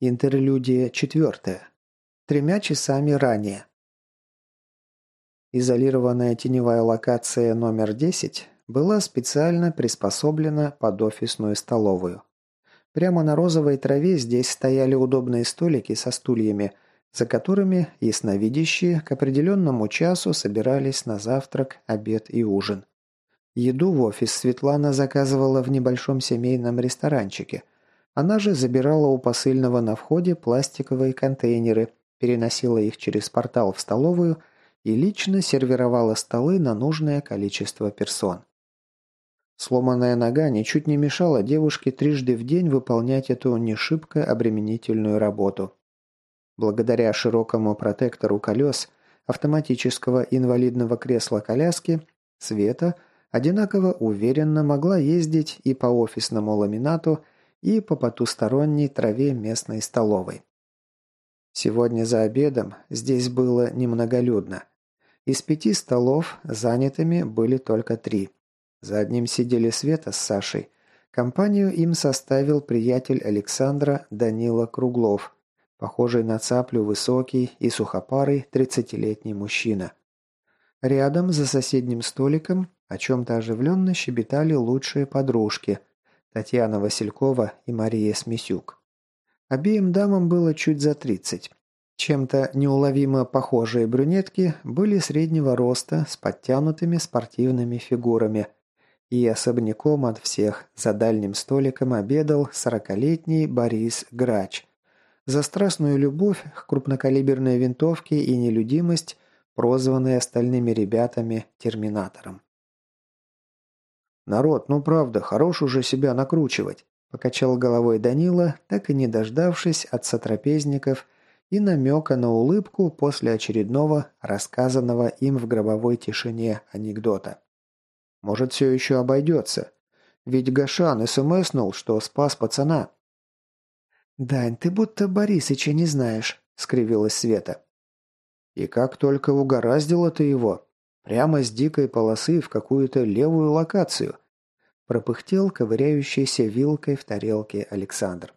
Интерлюдия четвертая. Тремя часами ранее. Изолированная теневая локация номер 10 была специально приспособлена под офисную столовую. Прямо на розовой траве здесь стояли удобные столики со стульями, за которыми ясновидящие к определенному часу собирались на завтрак, обед и ужин. Еду в офис Светлана заказывала в небольшом семейном ресторанчике. Она же забирала у посыльного на входе пластиковые контейнеры, переносила их через портал в столовую и лично сервировала столы на нужное количество персон. Сломанная нога ничуть не мешала девушке трижды в день выполнять эту не шибко обременительную работу. Благодаря широкому протектору колес автоматического инвалидного кресла-коляски Света одинаково уверенно могла ездить и по офисному ламинату, и по потусторонней траве местной столовой. Сегодня за обедом здесь было немноголюдно. Из пяти столов занятыми были только три – за одним сидели Света с Сашей. Компанию им составил приятель Александра Данила Круглов, похожий на цаплю высокий и сухопарый тридцатилетний мужчина. Рядом, за соседним столиком, о чем-то оживленно щебетали лучшие подружки – Татьяна Василькова и Мария Смесюк. Обеим дамам было чуть за тридцать. Чем-то неуловимо похожие брюнетки были среднего роста с подтянутыми спортивными фигурами – и особняком от всех за дальним столиком обедал сорокалетний Борис Грач. За страстную любовь к крупнокалиберной винтовке и нелюдимость, прозванный остальными ребятами Терминатором. «Народ, ну правда, хорош уже себя накручивать», – покачал головой Данила, так и не дождавшись от сотрапезников и намека на улыбку после очередного рассказанного им в гробовой тишине анекдота. Может, все еще обойдется. Ведь Гашан смснул, что спас пацана. «Дань, ты будто Борисыча не знаешь», — скривилась Света. «И как только угораздило ты его. Прямо с дикой полосы в какую-то левую локацию», — пропыхтел ковыряющийся вилкой в тарелке Александр.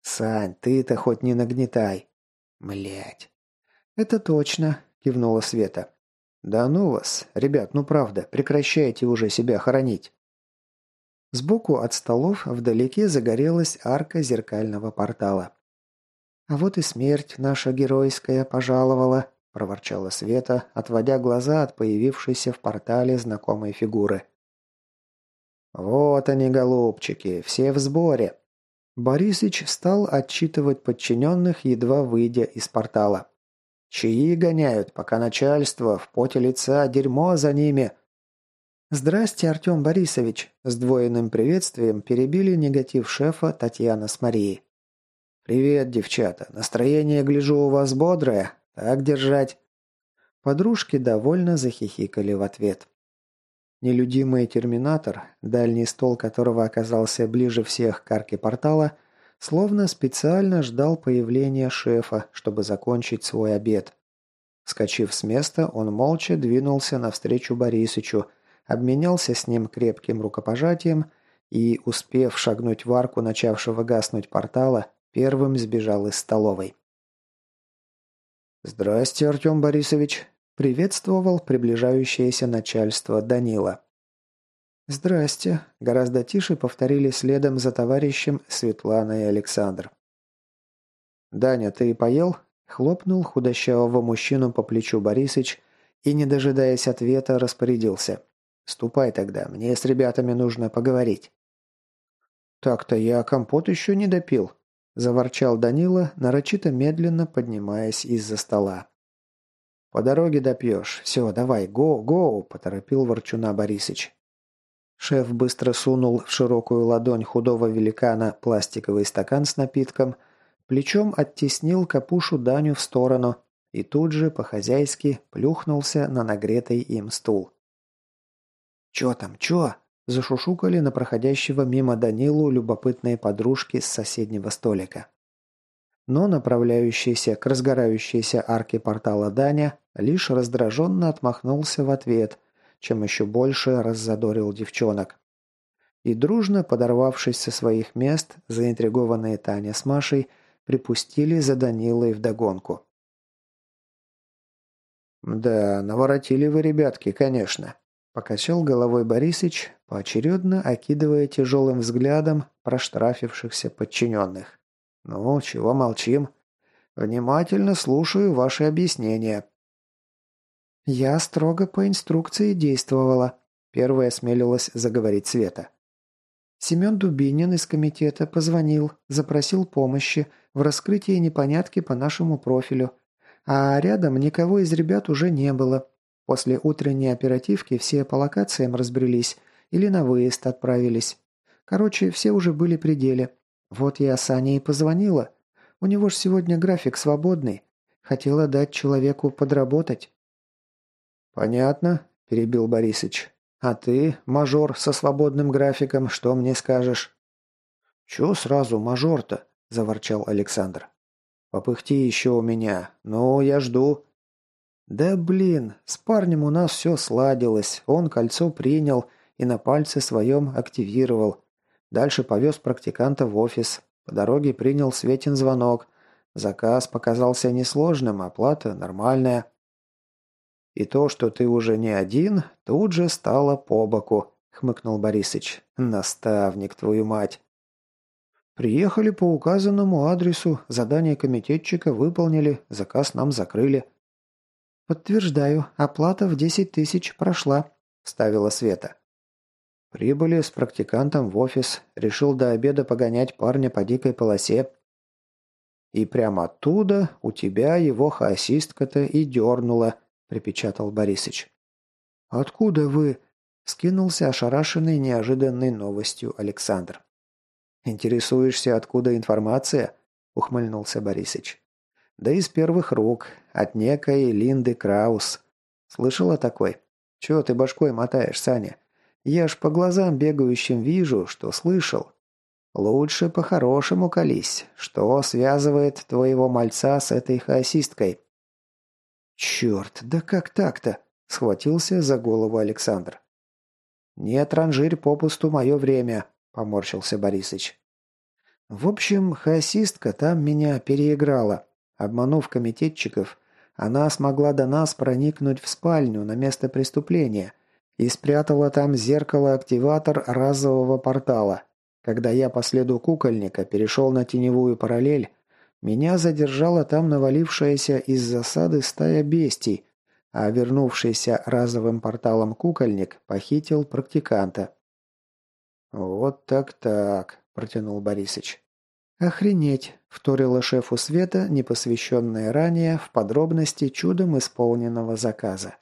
«Сань, ты-то хоть не нагнетай». Млять. «Это точно», — кивнула Света. «Да ну вас! Ребят, ну правда, прекращайте уже себя хоронить!» Сбоку от столов вдалеке загорелась арка зеркального портала. «А вот и смерть наша геройская пожаловала», – проворчала Света, отводя глаза от появившейся в портале знакомой фигуры. «Вот они, голубчики, все в сборе!» Борисыч стал отчитывать подчиненных, едва выйдя из портала. Чаи гоняют, пока начальство в поте лица дерьмо за ними. «Здрасте, Артем Борисович!» С двойным приветствием перебили негатив шефа Татьяна с Марией. «Привет, девчата. Настроение, гляжу, у вас бодрое. Так держать». Подружки довольно захихикали в ответ. Нелюдимый терминатор, дальний стол которого оказался ближе всех к арке портала – Словно специально ждал появления шефа, чтобы закончить свой обед. Скочив с места, он молча двинулся навстречу Борисычу, обменялся с ним крепким рукопожатием и, успев шагнуть в арку начавшего гаснуть портала, первым сбежал из столовой. «Здрасте, Артем Борисович!» – приветствовал приближающееся начальство Данила. «Здрасте», – гораздо тише повторили следом за товарищем Светлана и Александр. «Даня, ты поел?» – хлопнул худощавого мужчину по плечу Борисыч и, не дожидаясь ответа, распорядился. «Ступай тогда, мне с ребятами нужно поговорить». «Так-то я компот еще не допил», – заворчал Данила, нарочито медленно поднимаясь из-за стола. «По дороге допьешь. Все, давай, го, го!» – поторопил ворчуна Борисыч. Шеф быстро сунул в широкую ладонь худого великана пластиковый стакан с напитком, плечом оттеснил капушу Даню в сторону и тут же, по-хозяйски, плюхнулся на нагретый им стул. «Чё там, чё?» – зашушукали на проходящего мимо Данилу любопытные подружки с соседнего столика. Но направляющийся к разгорающейся арке портала Даня лишь раздраженно отмахнулся в ответ – чем еще больше раззадорил девчонок. И дружно, подорвавшись со своих мест, заинтригованные Таня с Машей припустили за Данилой вдогонку. «Да, наворотили вы, ребятки, конечно», – покачал головой Борисыч, поочередно окидывая тяжелым взглядом проштрафившихся подчиненных. «Ну, чего молчим? Внимательно слушаю ваши объяснения». «Я строго по инструкции действовала», – первая осмелилась заговорить Света. Семен Дубинин из комитета позвонил, запросил помощи в раскрытии непонятки по нашему профилю, а рядом никого из ребят уже не было. После утренней оперативки все по локациям разбрелись или на выезд отправились. Короче, все уже были при деле. Вот я Сане и позвонила. У него ж сегодня график свободный. Хотела дать человеку подработать. «Понятно», – перебил Борисыч. «А ты, мажор со свободным графиком, что мне скажешь?» «Чё сразу мажор-то?» – заворчал Александр. «Попыхти еще у меня. Ну, я жду». «Да блин, с парнем у нас все сладилось. Он кольцо принял и на пальце своем активировал. Дальше повез практиканта в офис. По дороге принял Светин звонок. Заказ показался несложным, оплата нормальная. И то, что ты уже не один, тут же стало по боку», — хмыкнул Борисыч. «Наставник, твою мать!» «Приехали по указанному адресу, задание комитетчика выполнили, заказ нам закрыли». «Подтверждаю, оплата в десять тысяч прошла», — ставила Света. Прибыли с практикантом в офис, решил до обеда погонять парня по дикой полосе. И прямо оттуда у тебя его хаосистка-то и дернула, припечатал Борисыч. «Откуда вы?» – скинулся ошарашенный неожиданной новостью Александр. «Интересуешься, откуда информация?» – ухмыльнулся Борисыч. «Да из первых рук, от некой Линды Краус. Слышала такой? Чего ты башкой мотаешь, Саня? Я ж по глазам бегающим вижу, что слышал. Лучше по-хорошему колись. Что связывает твоего мальца с этой хаосисткой?» «Черт, да как так-то?» – схватился за голову Александр. «Не транжирь попусту мое время», – поморщился Борисыч. «В общем, хаосистка там меня переиграла. Обманув комитетчиков, она смогла до нас проникнуть в спальню на место преступления и спрятала там зеркало-активатор разового портала. Когда я по следу кукольника перешел на теневую параллель, меня задержала там навалившаяся из засады стая бестий, а вернувшийся разовым порталом кукольник похитил практиканта. «Вот так-так», – протянул Борисыч. «Охренеть!» – вторила шефу Света, непосвященная ранее в подробности чудом исполненного заказа.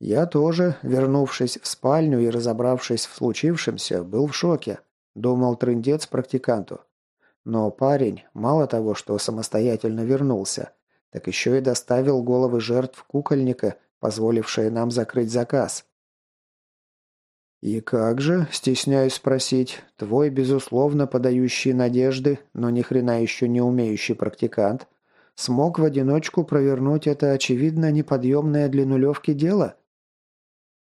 Я тоже, вернувшись в спальню и разобравшись в случившемся, был в шоке. Думал трындец практиканту. Но парень мало того, что самостоятельно вернулся, так еще и доставил головы жертв кукольника, позволившие нам закрыть заказ. «И как же, стесняюсь спросить, твой, безусловно, подающий надежды, но ни хрена еще не умеющий практикант, смог в одиночку провернуть это, очевидно, неподъемное для нулевки дело?»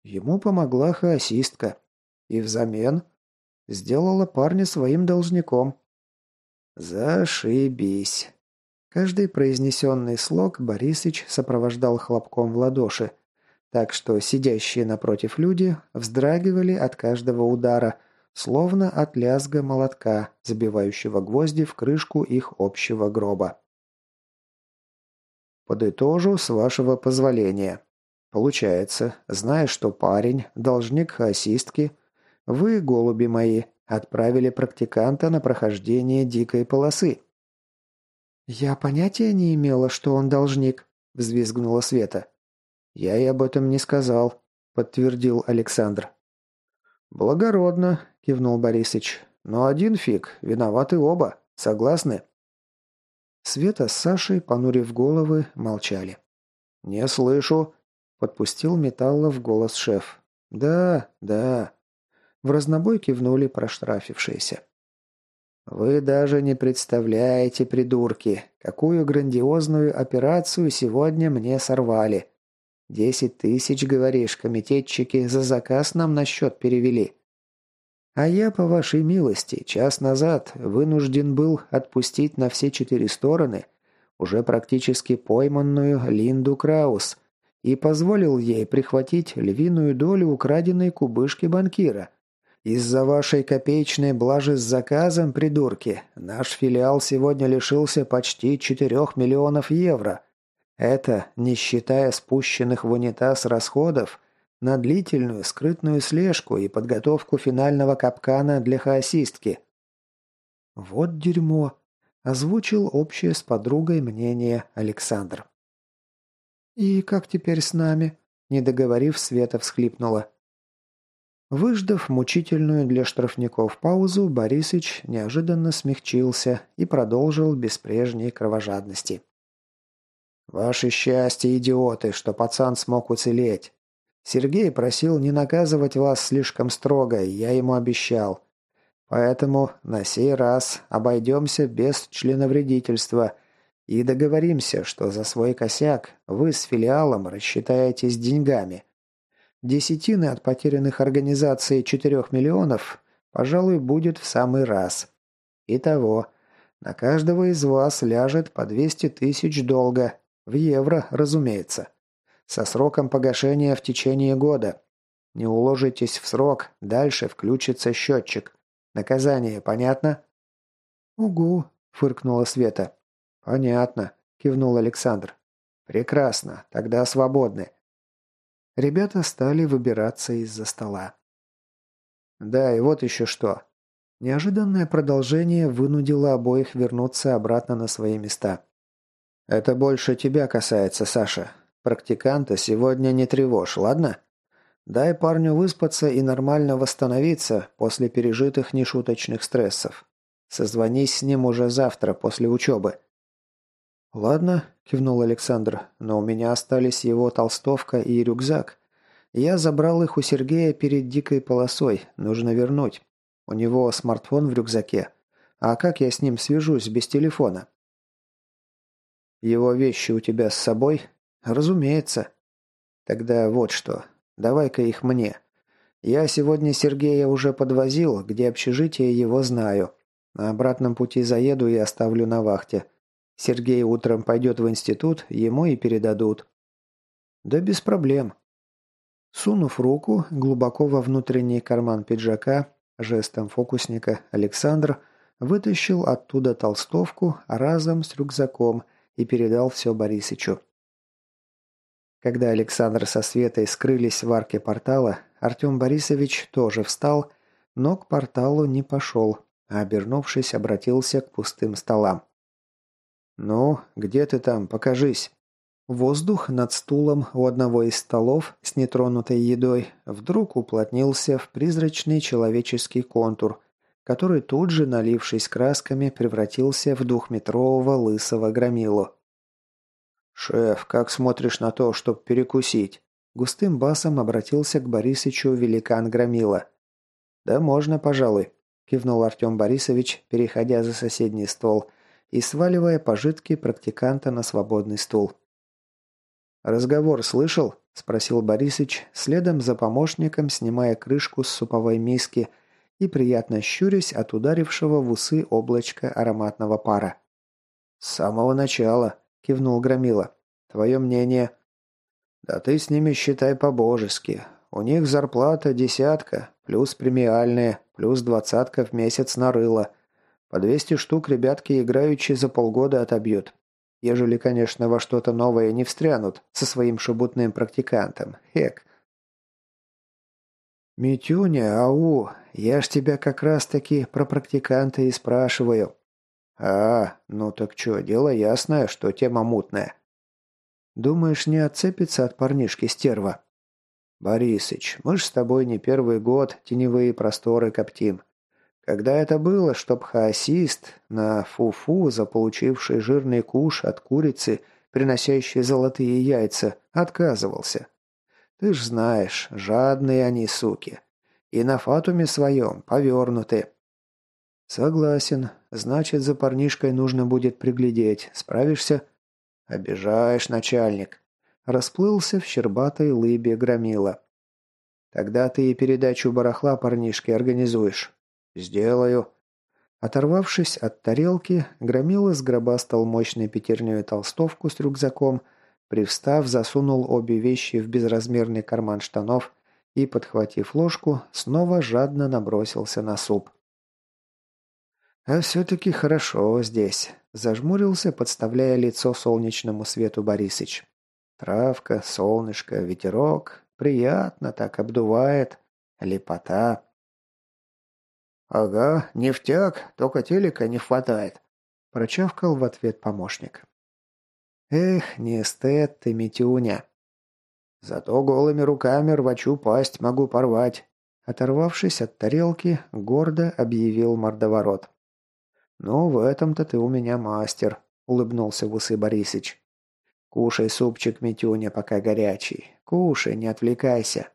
Ему помогла хаосистка. И взамен сделала парня своим должником. «Зашибись!» Каждый произнесенный слог Борисыч сопровождал хлопком в ладоши, так что сидящие напротив люди вздрагивали от каждого удара, словно от лязга молотка, забивающего гвозди в крышку их общего гроба. Подытожу с вашего позволения. Получается, зная, что парень, должник хаосистки, вы, голуби мои, Отправили практиканта на прохождение дикой полосы. «Я понятия не имела, что он должник», – взвизгнула Света. «Я и об этом не сказал», – подтвердил Александр. «Благородно», – кивнул Борисыч. «Но один фиг, виноваты оба. Согласны?» Света с Сашей, понурив головы, молчали. «Не слышу», – подпустил Металлов голос шеф. «Да, да», в разнобой кивнули проштрафившиеся. «Вы даже не представляете, придурки, какую грандиозную операцию сегодня мне сорвали. Десять тысяч, говоришь, комитетчики за заказ нам на счет перевели». А я, по вашей милости, час назад вынужден был отпустить на все четыре стороны уже практически пойманную Линду Краус и позволил ей прихватить львиную долю украденной кубышки банкира. Из-за вашей копеечной блажи с заказом, придурки, наш филиал сегодня лишился почти четырех миллионов евро. Это, не считая спущенных в унитаз расходов, на длительную скрытную слежку и подготовку финального капкана для хаосистки. «Вот дерьмо», – озвучил общее с подругой мнение Александр. «И как теперь с нами?» – не договорив, Света всхлипнула. Выждав мучительную для штрафников паузу, Борисыч неожиданно смягчился и продолжил без прежней кровожадности. «Ваше счастье, идиоты, что пацан смог уцелеть. Сергей просил не наказывать вас слишком строго, я ему обещал. Поэтому на сей раз обойдемся без членовредительства и договоримся, что за свой косяк вы с филиалом рассчитаетесь деньгами. Десятины от потерянных организаций 4 миллионов, пожалуй, будет в самый раз. Итого, на каждого из вас ляжет по 200 тысяч долга, в евро, разумеется со сроком погашения в течение года. Не уложитесь в срок, дальше включится счетчик. Наказание понятно?» «Угу», – фыркнула Света. «Понятно», – кивнул Александр. «Прекрасно, тогда свободны». Ребята стали выбираться из-за стола. «Да, и вот еще что». Неожиданное продолжение вынудило обоих вернуться обратно на свои места. «Это больше тебя касается, Саша. Практиканта сегодня не тревожь, ладно? Дай парню выспаться и нормально восстановиться после пережитых нешуточных стрессов. Созвонись с ним уже завтра после учебы». «Ладно», – кивнул Александр, – «но у меня остались его толстовка и рюкзак. Я забрал их у Сергея перед дикой полосой, нужно вернуть. У него смартфон в рюкзаке. А как я с ним свяжусь без телефона?» «Его вещи у тебя с собой?» «Разумеется». «Тогда вот что. Давай-ка их мне. Я сегодня Сергея уже подвозил, где общежитие его знаю. На обратном пути заеду и оставлю на вахте. Сергей утром пойдет в институт, ему и передадут». «Да без проблем». Сунув руку глубоко во внутренний карман пиджака, жестом фокусника Александр вытащил оттуда толстовку разом с рюкзаком и передал все Борисычу. Когда Александр со Светой скрылись в арке портала, Артем Борисович тоже встал, но к порталу не пошел, а, обернувшись, обратился к пустым столам. «Ну, где ты там? Покажись!» Воздух над стулом у одного из столов с нетронутой едой вдруг уплотнился в призрачный человеческий контур, который тут же, налившись красками, превратился в двухметрового лысого громилу. «Шеф, как смотришь на то, чтоб перекусить?» Густым басом обратился к Борисычу великан Громила. «Да можно, пожалуй», – кивнул Артем Борисович, переходя за соседний стол и сваливая пожитки практиканта на свободный стул. «Разговор слышал?» – спросил Борисыч, следом за помощником, снимая крышку с суповой миски и приятно щурясь от ударившего в усы облачка ароматного пара. «С самого начала», – кивнул Громила. «Твое мнение?» «Да ты с ними считай по-божески. У них зарплата десятка, плюс премиальные, плюс двадцатка в месяц на рыло. По двести штук ребятки играючи за полгода отобьют. Ежели, конечно, во что-то новое не встрянут со своим шебутным практикантом. Хек». «Митюня, ау, я ж тебя как раз-таки про практиканта и спрашиваю», «А, ну так что, дело ясное, что тема мутная». «Думаешь, не отцепится от парнишки стерва?» «Борисыч, мы ж с тобой не первый год теневые просторы коптим. Когда это было, чтоб хаосист на фу-фу, заполучивший жирный куш от курицы, приносящей золотые яйца, отказывался? Ты ж знаешь, жадные они, суки. И на фатуме своем повернуты. «Согласен. Значит, за парнишкой нужно будет приглядеть. Справишься?» «Обижаешь, начальник». Расплылся в щербатой лыбе громила. Тогда ты и передачу барахла парнишке организуешь». «Сделаю». Оторвавшись от тарелки, Громила сгробастал мощной пятерней толстовку с рюкзаком, привстав, засунул обе вещи в безразмерный карман штанов и, подхватив ложку, снова жадно набросился на суп. «А все-таки хорошо здесь», – зажмурился, подставляя лицо солнечному свету Борисыч. «Травка, солнышко, ветерок. Приятно так обдувает. Лепота». «Ага, нефтяк, только телека не хватает», – прочавкал в ответ помощник. «Эх, не эстет ты, Митюня!» «Зато голыми руками рвачу пасть могу порвать», – оторвавшись от тарелки, гордо объявил мордоворот. «Ну, в этом-то ты у меня мастер», – улыбнулся в Борисыч. «Кушай супчик, Митюня, пока горячий. Кушай, не отвлекайся».